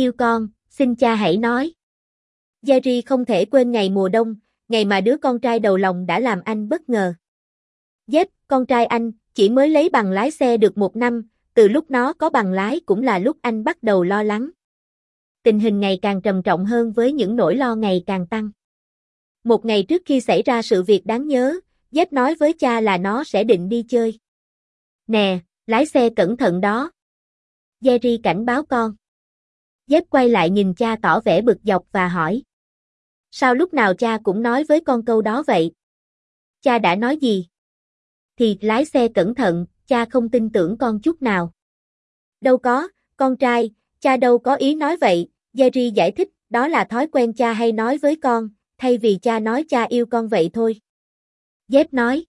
Yêu con, xin cha hãy nói. Jerry không thể quên ngày mùa đông, ngày mà đứa con trai đầu lòng đã làm anh bất ngờ. Dếp, con trai anh, chỉ mới lấy bằng lái xe được một năm, từ lúc nó có bằng lái cũng là lúc anh bắt đầu lo lắng. Tình hình ngày càng trầm trọng hơn với những nỗi lo ngày càng tăng. Một ngày trước khi xảy ra sự việc đáng nhớ, Dếp nói với cha là nó sẽ định đi chơi. Nè, lái xe cẩn thận đó. Jerry cảnh báo con. Dép quay lại nhìn cha tỏ vẻ bực dọc và hỏi. Sao lúc nào cha cũng nói với con câu đó vậy? Cha đã nói gì? Thì lái xe cẩn thận, cha không tin tưởng con chút nào. Đâu có, con trai, cha đâu có ý nói vậy, Jerry giải thích, đó là thói quen cha hay nói với con, thay vì cha nói cha yêu con vậy thôi. Dép nói.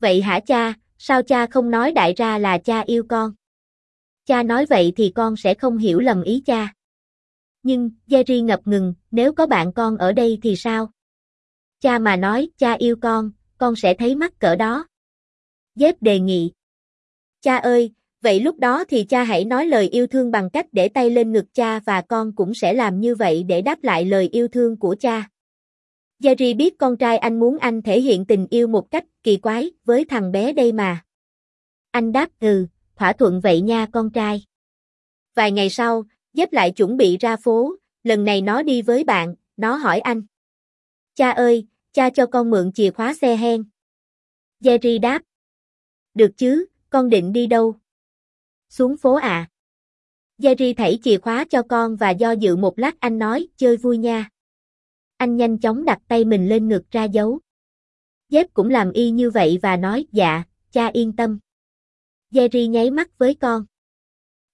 Vậy hả cha, sao cha không nói đại ra là cha yêu con? Cha nói vậy thì con sẽ không hiểu lầm ý cha. Nhưng, Jerry ngập ngừng, nếu có bạn con ở đây thì sao? Cha mà nói, cha yêu con, con sẽ thấy mắc cỡ đó. Dép đề nghị. Cha ơi, vậy lúc đó thì cha hãy nói lời yêu thương bằng cách để tay lên ngực cha và con cũng sẽ làm như vậy để đáp lại lời yêu thương của cha. Jerry biết con trai anh muốn anh thể hiện tình yêu một cách kỳ quái với thằng bé đây mà. Anh đáp ừ, thỏa thuận vậy nha con trai. Vài ngày sau, dép lại chuẩn bị ra phố, lần này nó đi với bạn, nó hỏi anh. Cha ơi, cha cho con mượn chìa khóa xe hen. Jerry đáp. Được chứ, con định đi đâu? Xuống phố à? Jerry thảy chìa khóa cho con và do dự một lát anh nói, chơi vui nha. Anh nhanh chóng đặt tay mình lên ngực ra dấu. Dép cũng làm y như vậy và nói, dạ, cha yên tâm. Jerry nháy mắt với con.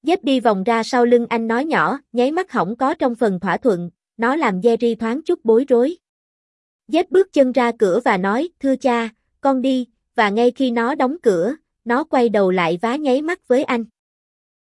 Dép đi vòng ra sau lưng anh nói nhỏ, nháy mắt hỏng có trong phần thỏa thuận, nó làm Jerry thoáng chút bối rối. Dép bước chân ra cửa và nói, thưa cha, con đi, và ngay khi nó đóng cửa, nó quay đầu lại vá nháy mắt với anh.